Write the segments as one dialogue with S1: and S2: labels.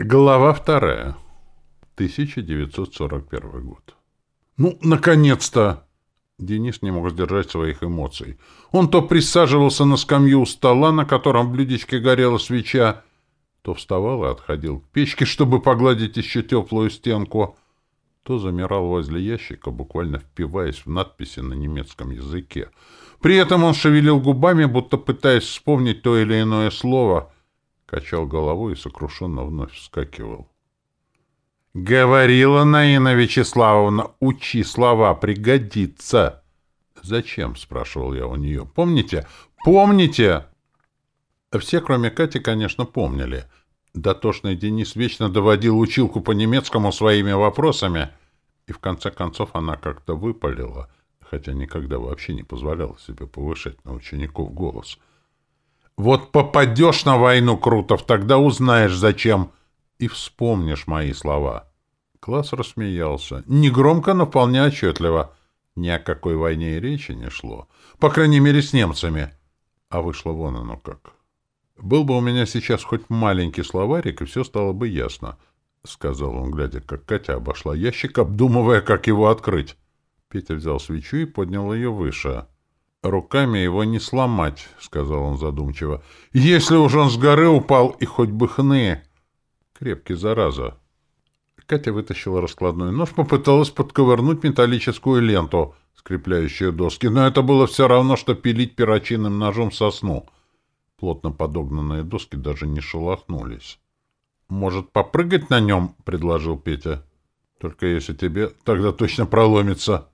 S1: Глава вторая. 1941 год. «Ну, наконец-то!» Денис не мог сдержать своих эмоций. Он то присаживался на скамью у стола, на котором в блюдечке горела свеча, то вставал и отходил к печке, чтобы погладить еще теплую стенку, то замирал возле ящика, буквально впиваясь в надписи на немецком языке. При этом он шевелил губами, будто пытаясь вспомнить то или иное слово, качал головой и сокрушенно вновь вскакивал. «Говорила Наина Вячеславовна, учи слова, пригодится!» «Зачем?» — спрашивал я у нее. «Помните? Помните?» Все, кроме Кати, конечно, помнили. Дотошный Денис вечно доводил училку по немецкому своими вопросами, и в конце концов она как-то выпалила, хотя никогда вообще не позволяла себе повышать на учеников голос. «Вот попадешь на войну, Крутов, тогда узнаешь, зачем!» и вспомнишь мои слова. Класс рассмеялся. Негромко, но вполне отчетливо. Ни о какой войне и речи не шло. По крайней мере, с немцами. А вышло вон оно как. Был бы у меня сейчас хоть маленький словарик, и все стало бы ясно, — сказал он, глядя, как Катя обошла ящик, обдумывая, как его открыть. Петя взял свечу и поднял ее выше. «Руками его не сломать», — сказал он задумчиво. «Если уж он с горы упал, и хоть бы хны!» Крепкий, зараза. Катя вытащила раскладной нож, попыталась подковырнуть металлическую ленту, скрепляющую доски, но это было все равно, что пилить перочинным ножом сосну. Плотно подогнанные доски даже не шелохнулись. «Может, попрыгать на нем?» — предложил Петя. «Только если тебе тогда точно проломится», —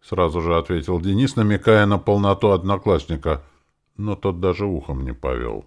S1: сразу же ответил Денис, намекая на полноту одноклассника. Но тот даже ухом не повел.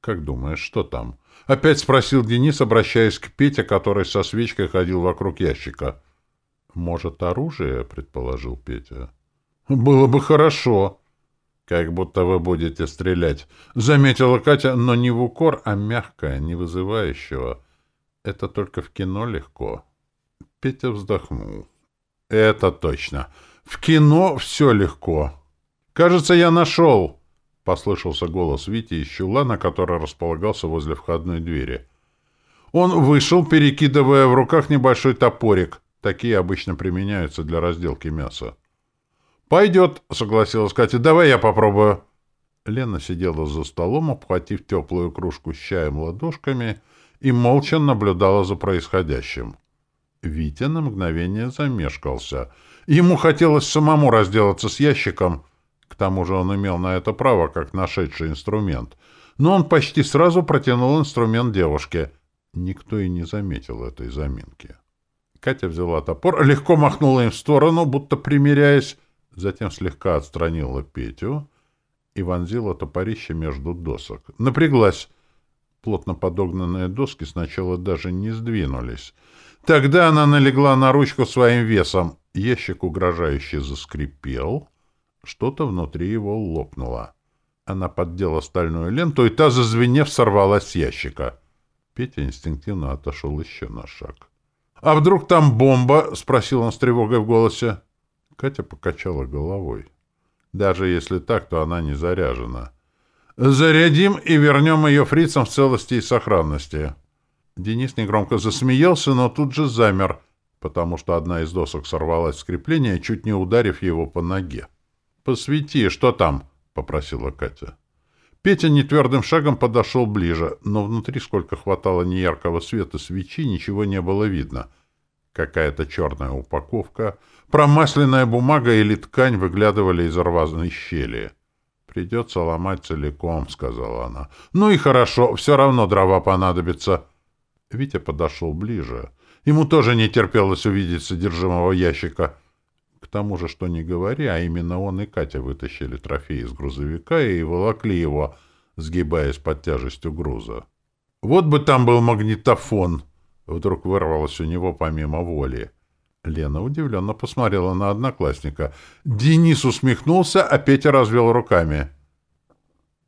S1: «Как думаешь, что там?» — опять спросил Денис, обращаясь к Пете, который со свечкой ходил вокруг ящика. «Может, оружие?» — предположил Петя. «Было бы хорошо». «Как будто вы будете стрелять», — заметила Катя, но не в укор, а мягкое, не вызывающего. «Это только в кино легко». Петя вздохнул. «Это точно. В кино все легко. Кажется, я нашел». Послышался голос Вити из чулана, который располагался возле входной двери. Он вышел, перекидывая в руках небольшой топорик. Такие обычно применяются для разделки мяса. «Пойдет», — согласилась Катя. «Давай я попробую». Лена сидела за столом, обхватив теплую кружку с чаем ладошками, и молча наблюдала за происходящим. Витя на мгновение замешкался. Ему хотелось самому разделаться с ящиком — к тому же он имел на это право, как нашедший инструмент. Но он почти сразу протянул инструмент девушке. Никто и не заметил этой заминки. Катя взяла топор, легко махнула им в сторону, будто примиряясь, затем слегка отстранила Петю и вонзила топорище между досок. Напряглась. Плотно подогнанные доски сначала даже не сдвинулись. Тогда она налегла на ручку своим весом. Ящик угрожающе заскрипел — что-то внутри его лопнуло. Она поддела стальную ленту, и та, зазвенев, сорвалась с ящика. Петя инстинктивно отошел еще на шаг. «А вдруг там бомба?» — спросил он с тревогой в голосе. Катя покачала головой. «Даже если так, то она не заряжена. Зарядим и вернем ее фрицам в целости и сохранности». Денис негромко засмеялся, но тут же замер, потому что одна из досок сорвалась с крепления, чуть не ударив его по ноге. «Посвети, что там?» — попросила Катя. Петя нетвердым шагом подошел ближе, но внутри, сколько хватало неяркого света свечи, ничего не было видно. Какая-то черная упаковка, промасленная бумага или ткань выглядывали из рваной щели. «Придется ломать целиком», — сказала она. «Ну и хорошо, все равно дрова понадобится». Витя подошел ближе. Ему тоже не терпелось увидеть содержимого ящика — к тому же, что не говори, а именно он и Катя вытащили трофей из грузовика и волокли его, сгибаясь под тяжестью груза. «Вот бы там был магнитофон!» Вдруг вырвалось у него помимо воли. Лена удивленно посмотрела на одноклассника. Денис усмехнулся, а Петя развел руками.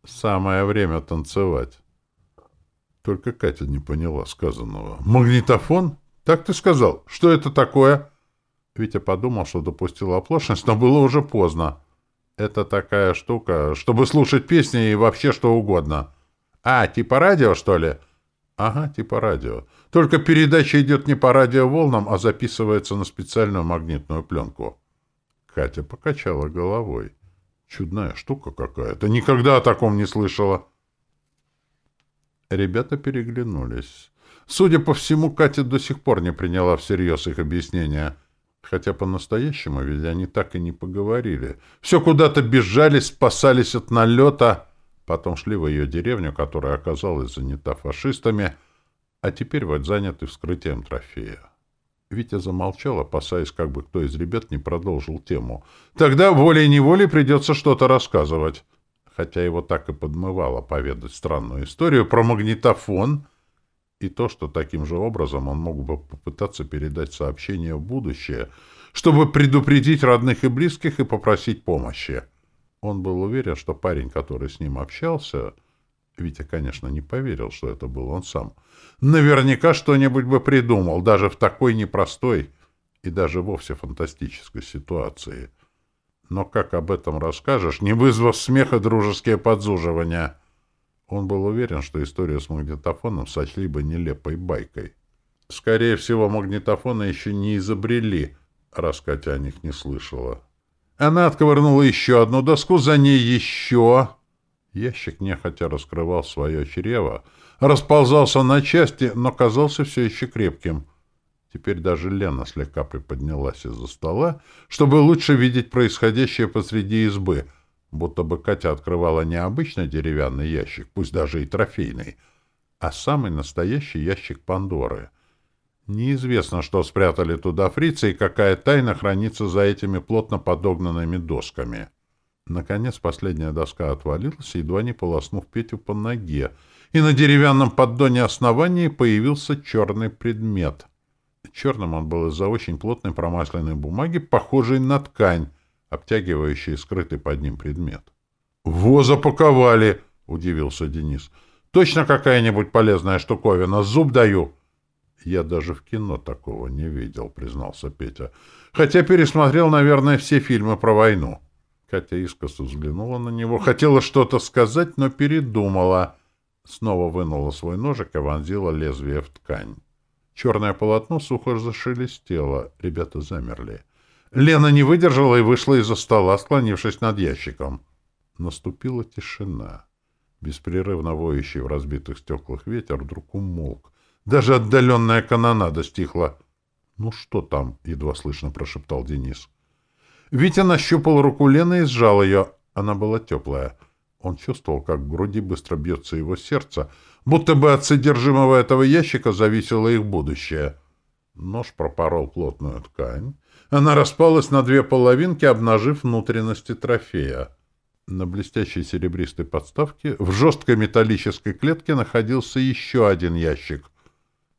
S1: «Самое время танцевать». Только Катя не поняла сказанного. «Магнитофон? Так ты сказал. Что это такое?» Витя подумал, что допустил оплошность, но было уже поздно. Это такая штука, чтобы слушать песни и вообще что угодно. А, типа радио, что ли? Ага, типа радио. Только передача идет не по радиоволнам, а записывается на специальную магнитную пленку. Катя покачала головой. Чудная штука какая-то. Никогда о таком не слышала. Ребята переглянулись. Судя по всему, Катя до сих пор не приняла всерьез их объяснения. Хотя по-настоящему ведь они так и не поговорили. Все куда-то бежали, спасались от налета, потом шли в ее деревню, которая оказалась занята фашистами, а теперь вот заняты вскрытием трофея. Витя замолчал, опасаясь, как бы кто из ребят не продолжил тему. Тогда волей-неволей придется что-то рассказывать. Хотя его так и подмывало поведать странную историю про магнитофон — и то, что таким же образом он мог бы попытаться передать сообщение в будущее, чтобы предупредить родных и близких и попросить помощи. Он был уверен, что парень, который с ним общался, Витя, конечно, не поверил, что это был он сам, наверняка что-нибудь бы придумал, даже в такой непростой и даже вовсе фантастической ситуации. Но как об этом расскажешь, не вызвав смеха дружеские подзуживания — он был уверен, что историю с магнитофоном сочли бы нелепой байкой. Скорее всего, магнитофоны еще не изобрели, раз Катя о них не слышала. Она отковырнула еще одну доску, за ней еще... Ящик нехотя раскрывал свое чрево, расползался на части, но казался все еще крепким. Теперь даже Лена слегка приподнялась из-за стола, чтобы лучше видеть происходящее посреди избы — будто бы Катя открывала не обычный деревянный ящик, пусть даже и трофейный, а самый настоящий ящик Пандоры. Неизвестно, что спрятали туда фрицы и какая тайна хранится за этими плотно подогнанными досками. Наконец последняя доска отвалилась, едва не полоснув Петю по ноге, и на деревянном поддоне основании появился черный предмет. Черным он был из-за очень плотной промасленной бумаги, похожей на ткань, обтягивающий скрытый под ним предмет. «Во, запаковали!» — удивился Денис. «Точно какая-нибудь полезная штуковина, зуб даю!» «Я даже в кино такого не видел», — признался Петя. «Хотя пересмотрел, наверное, все фильмы про войну». Катя искоса взглянула на него, хотела что-то сказать, но передумала. Снова вынула свой ножик и вонзила лезвие в ткань. Черное полотно сухо зашелестело. Ребята замерли. Лена не выдержала и вышла из-за стола, склонившись над ящиком. Наступила тишина. Беспрерывно воющий в разбитых стеклах ветер вдруг умолк. Даже отдаленная канонада стихла. «Ну что там?» — едва слышно прошептал Денис. Витя нащупал руку Лены и сжал ее. Она была теплая. Он чувствовал, как в груди быстро бьется его сердце, будто бы от содержимого этого ящика зависело их будущее. Нож пропорол плотную ткань, она распалась на две половинки, обнажив внутренности трофея. На блестящей серебристой подставке в жесткой металлической клетке находился еще один ящик,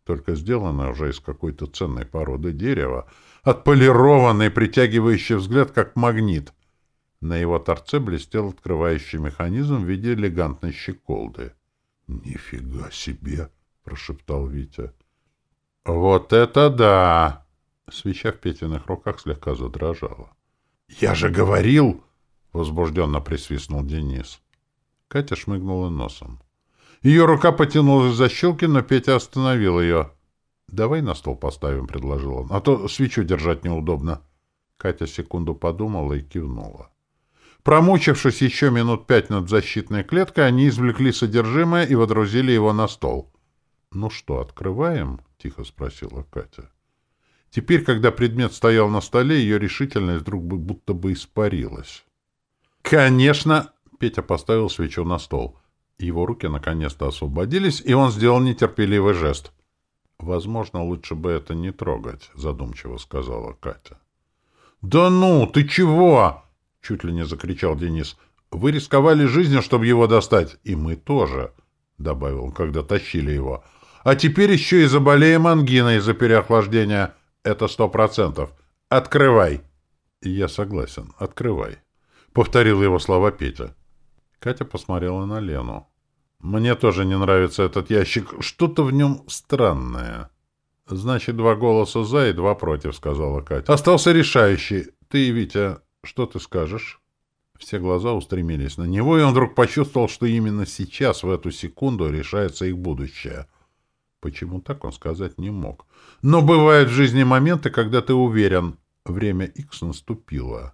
S1: только сделанный уже из какой-то ценной породы дерева, отполированный, притягивающий взгляд, как магнит. На его торце блестел открывающий механизм в виде элегантной щеколды. — Нифига себе! — прошептал Витя. — Вот это да! Свеча в Петиных руках слегка задрожала. «Я же говорил!» — возбужденно присвистнул Денис. Катя шмыгнула носом. Ее рука потянулась за щелки, но Петя остановил ее. «Давай на стол поставим», — предложил он, — «а то свечу держать неудобно». Катя секунду подумала и кивнула. Промучившись еще минут пять над защитной клеткой, они извлекли содержимое и водрузили его на стол. «Ну что, открываем?» — тихо спросила Катя. Теперь, когда предмет стоял на столе, ее решительность вдруг будто бы испарилась. «Конечно!» — Петя поставил свечу на стол. Его руки наконец-то освободились, и он сделал нетерпеливый жест. «Возможно, лучше бы это не трогать», — задумчиво сказала Катя. «Да ну, ты чего?» — чуть ли не закричал Денис. «Вы рисковали жизнью, чтобы его достать, и мы тоже», — добавил он, когда тащили его. «А теперь еще и заболеем ангиной из-за переохлаждения». Это сто процентов. Открывай. Я согласен. Открывай. Повторил его слова Петя. Катя посмотрела на Лену. Мне тоже не нравится этот ящик. Что-то в нем странное. Значит, два голоса за и два против, сказала Катя. Остался решающий. Ты, Витя, что ты скажешь? Все глаза устремились на него, и он вдруг почувствовал, что именно сейчас, в эту секунду, решается их будущее — Почему так, он сказать не мог. Но бывают в жизни моменты, когда ты уверен, время X наступило.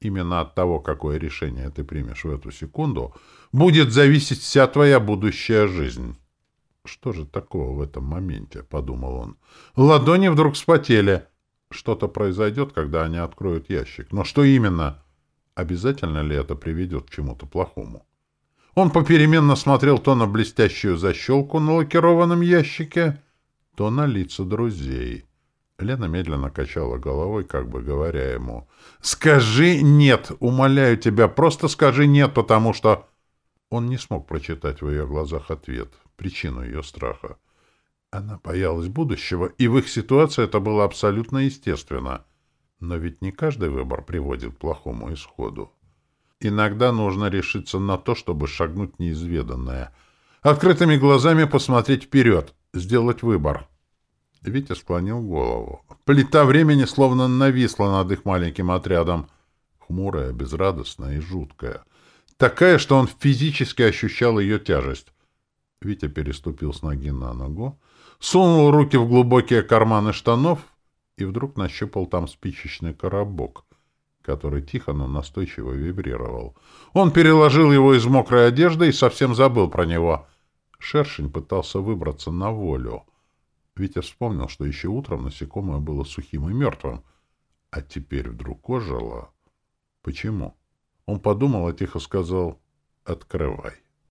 S1: Именно от того, какое решение ты примешь в эту секунду, будет зависеть вся твоя будущая жизнь. Что же такого в этом моменте, подумал он. Ладони вдруг вспотели. Что-то произойдет, когда они откроют ящик. Но что именно? Обязательно ли это приведет к чему-то плохому? Он попеременно смотрел то на блестящую защелку на лакированном ящике, то на лица друзей. Лена медленно качала головой, как бы говоря ему, «Скажи нет! Умоляю тебя, просто скажи нет, потому что...» Он не смог прочитать в ее глазах ответ, причину ее страха. Она боялась будущего, и в их ситуации это было абсолютно естественно. Но ведь не каждый выбор приводит к плохому исходу. Иногда нужно решиться на то, чтобы шагнуть неизведанное. Открытыми глазами посмотреть вперед, сделать выбор. Витя склонил голову. Плита времени словно нависла над их маленьким отрядом. Хмурая, безрадостная и жуткая. Такая, что он физически ощущал ее тяжесть. Витя переступил с ноги на ногу, сунул руки в глубокие карманы штанов и вдруг нащупал там спичечный коробок — который тихо, но настойчиво вибрировал. Он переложил его из мокрой одежды и совсем забыл про него. Шершень пытался выбраться на волю. Витя вспомнил, что еще утром насекомое было сухим и мертвым, а теперь вдруг ожило. Почему? Он подумал, а тихо сказал «Открывай».